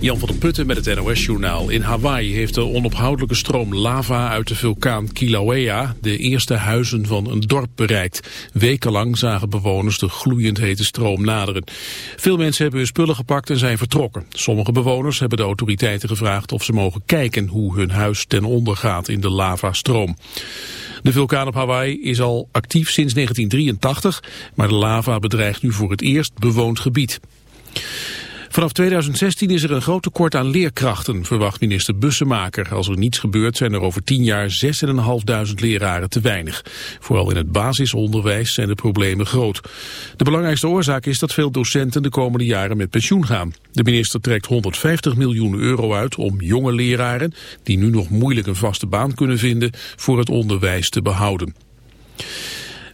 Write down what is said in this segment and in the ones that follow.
Jan van der Putten met het NOS-journaal. In Hawaii heeft de onophoudelijke stroom lava uit de vulkaan Kilauea de eerste huizen van een dorp bereikt. Wekenlang zagen bewoners de gloeiend hete stroom naderen. Veel mensen hebben hun spullen gepakt en zijn vertrokken. Sommige bewoners hebben de autoriteiten gevraagd of ze mogen kijken hoe hun huis ten onder gaat in de lavastroom. De vulkaan op Hawaii is al actief sinds 1983, maar de lava bedreigt nu voor het eerst bewoond gebied. Vanaf 2016 is er een groot tekort aan leerkrachten, verwacht minister Bussemaker. Als er niets gebeurt zijn er over 10 jaar 6.500 leraren te weinig. Vooral in het basisonderwijs zijn de problemen groot. De belangrijkste oorzaak is dat veel docenten de komende jaren met pensioen gaan. De minister trekt 150 miljoen euro uit om jonge leraren, die nu nog moeilijk een vaste baan kunnen vinden, voor het onderwijs te behouden.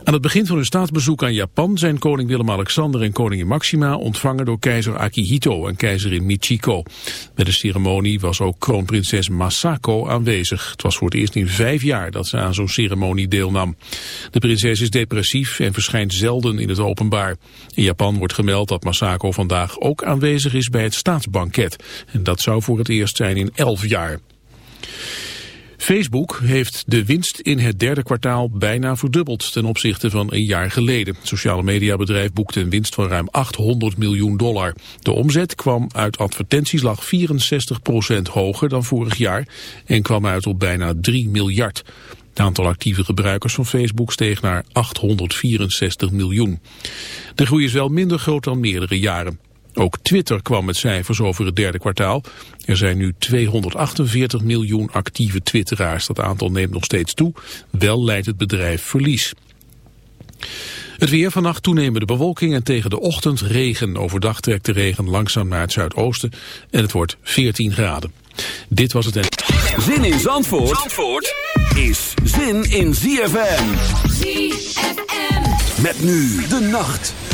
Aan het begin van hun staatsbezoek aan Japan zijn koning Willem-Alexander en koningin Maxima ontvangen door keizer Akihito en keizerin Michiko. Bij de ceremonie was ook kroonprinses Masako aanwezig. Het was voor het eerst in vijf jaar dat ze aan zo'n ceremonie deelnam. De prinses is depressief en verschijnt zelden in het openbaar. In Japan wordt gemeld dat Masako vandaag ook aanwezig is bij het staatsbanket. En dat zou voor het eerst zijn in elf jaar. Facebook heeft de winst in het derde kwartaal bijna verdubbeld ten opzichte van een jaar geleden. Het sociale mediabedrijf boekte een winst van ruim 800 miljoen dollar. De omzet kwam uit advertenties lag 64% hoger dan vorig jaar en kwam uit op bijna 3 miljard. Het aantal actieve gebruikers van Facebook steeg naar 864 miljoen. De groei is wel minder groot dan meerdere jaren. Ook Twitter kwam met cijfers over het derde kwartaal. Er zijn nu 248 miljoen actieve twitteraars. Dat aantal neemt nog steeds toe. Wel leidt het bedrijf verlies. Het weer vannacht toenemende bewolking en tegen de ochtend regen. Overdag trekt de regen langzaam naar het zuidoosten en het wordt 14 graden. Dit was het en... Zin in Zandvoort, Zandvoort is zin in ZFM. ZFM. Met nu de nacht.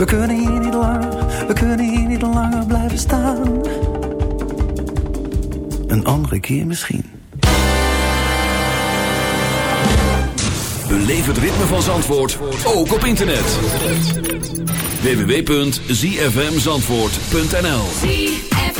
We kunnen hier niet langer, we kunnen hier niet langer blijven staan. Een andere keer misschien. Beleef het ritme van Zandvoort, ook op internet. www.zfmzandvoort.nl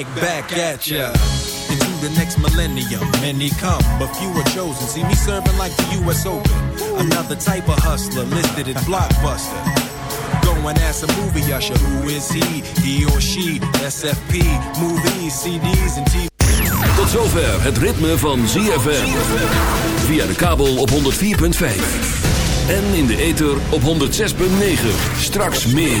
Right back at ya. Into the next millennium, many come, but few are chosen. See me serving like the U.S. Open. Another type of hustler listed at Blockbuster. Go and ask a movie usher, who is he? He or she? SFP, movies, CDs en TV. Tot zover het ritme van ZFM. Via de kabel op 104.5. En in de ether op 106.9. Straks meer.